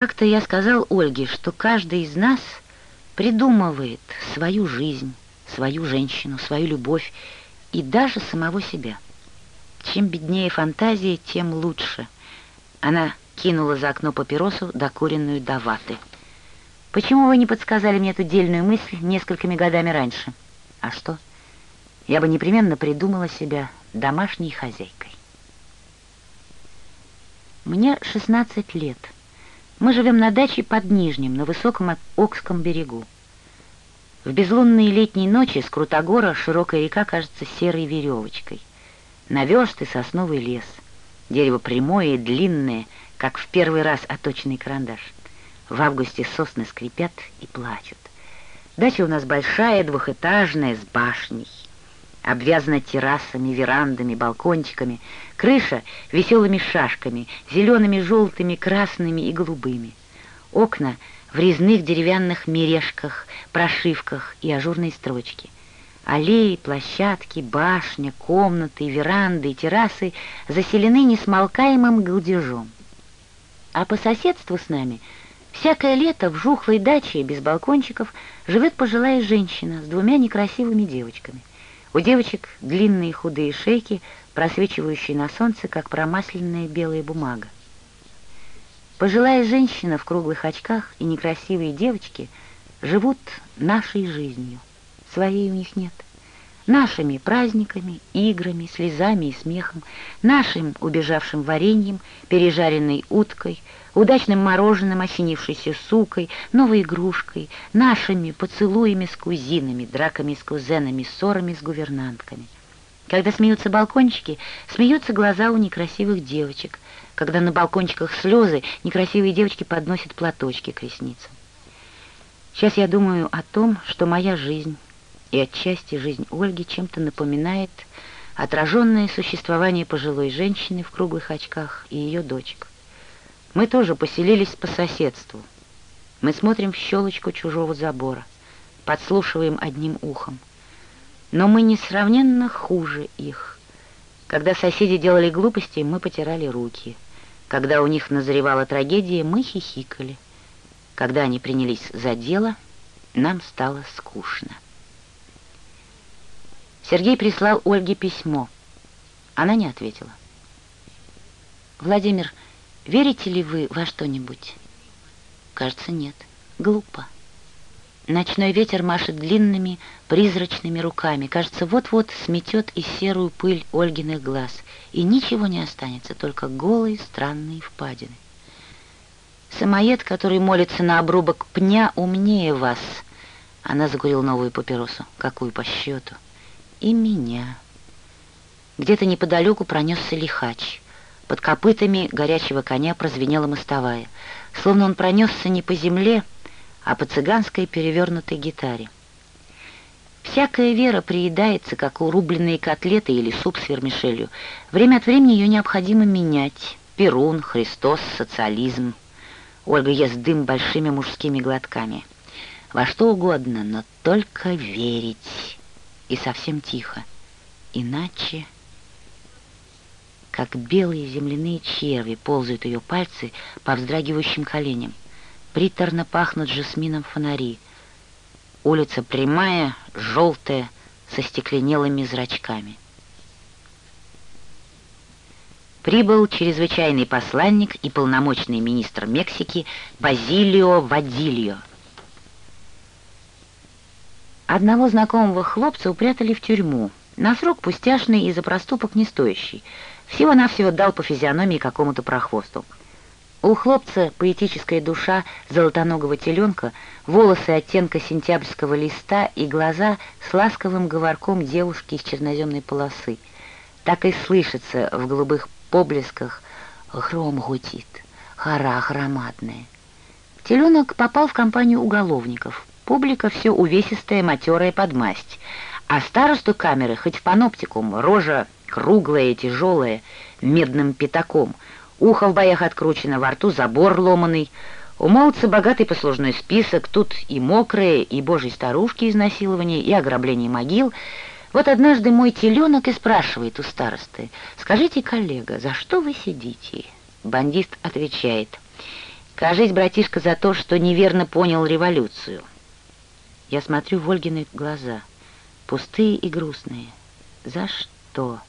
Как-то я сказал Ольге, что каждый из нас придумывает свою жизнь, свою женщину, свою любовь и даже самого себя. Чем беднее фантазия, тем лучше. Она кинула за окно папиросу, докуренную до ваты. Почему вы не подсказали мне эту дельную мысль несколькими годами раньше? А что? Я бы непременно придумала себя домашней хозяйкой. Мне 16 лет. Мы живем на даче под Нижним, на высоком Окском берегу. В безлунные летние ночи с Крутогора широкая река кажется серой веревочкой. Наверстый сосновый лес. Дерево прямое и длинное, как в первый раз оточенный карандаш. В августе сосны скрипят и плачут. Дача у нас большая, двухэтажная, с башней обвязана террасами, верандами, балкончиками, крыша веселыми шашками, зелеными, желтыми, красными и голубыми. Окна в резных деревянных мережках, прошивках и ажурной строчке. Аллеи, площадки, башня, комнаты, веранды и террасы заселены несмолкаемым галдежом. А по соседству с нами всякое лето в жухлой даче без балкончиков живет пожилая женщина с двумя некрасивыми девочками. У девочек длинные худые шейки, просвечивающие на солнце, как промасленная белая бумага. Пожилая женщина в круглых очках и некрасивые девочки живут нашей жизнью. Своей у них нет. Нашими праздниками, играми, слезами и смехом, нашим убежавшим вареньем, пережаренной уткой — удачным мороженым, осенившейся сукой, новой игрушкой, нашими поцелуями с кузинами, драками с кузенами, ссорами с гувернантками. Когда смеются балкончики, смеются глаза у некрасивых девочек. Когда на балкончиках слезы, некрасивые девочки подносят платочки к ресницам. Сейчас я думаю о том, что моя жизнь и отчасти жизнь Ольги чем-то напоминает отраженное существование пожилой женщины в круглых очках и ее дочек. Мы тоже поселились по соседству. Мы смотрим в щелочку чужого забора, подслушиваем одним ухом. Но мы несравненно хуже их. Когда соседи делали глупости, мы потирали руки. Когда у них назревала трагедия, мы хихикали. Когда они принялись за дело, нам стало скучно. Сергей прислал Ольге письмо. Она не ответила. «Владимир, — Верите ли вы во что-нибудь? Кажется, нет. Глупо. Ночной ветер машет длинными, призрачными руками. Кажется, вот-вот сметет и серую пыль Ольгиных глаз. И ничего не останется, только голые странные впадины. Самоед, который молится на обрубок пня, умнее вас. Она закурила новую папиросу. Какую по счету? И меня. Где-то неподалеку пронесся лихач — под копытами горячего коня прозвенела мостовая, словно он пронесся не по земле, а по цыганской перевернутой гитаре. Всякая вера приедается, как урубленные котлеты или суп с вермишелью. Время от времени ее необходимо менять. Перун, Христос, социализм. Ольга ест дым большими мужскими глотками. Во что угодно, но только верить. И совсем тихо. Иначе как белые земляные черви ползают ее пальцы по вздрагивающим коленям. Приторно пахнут жасмином фонари. Улица прямая, желтая, со стекленелыми зрачками. Прибыл чрезвычайный посланник и полномочный министр Мексики Базилио Вадильо. Одного знакомого хлопца упрятали в тюрьму. На срок пустяшный и за проступок не стоящий — всего-навсего дал по физиономии какому-то прохвосту. У хлопца поэтическая душа золотоногого теленка, волосы оттенка сентябрьского листа и глаза с ласковым говорком девушки из черноземной полосы. Так и слышится в голубых поблесках «Гром гудит, хора громадная». Теленок попал в компанию уголовников. Публика все увесистая, матерая подмасть. А старосту камеры, хоть в паноптикум, рожа круглая и тяжелая, медным пятаком, ухо в боях откручено, во рту забор ломаный. У молодца богатый послужной список, тут и мокрые, и божьи старушки изнасилования, и ограбление могил. Вот однажды мой теленок и спрашивает у старосты, «Скажите, коллега, за что вы сидите?» Бандист отвечает, Кажись, братишка, за то, что неверно понял революцию. Я смотрю в Ольгины глаза, пустые и грустные. За что?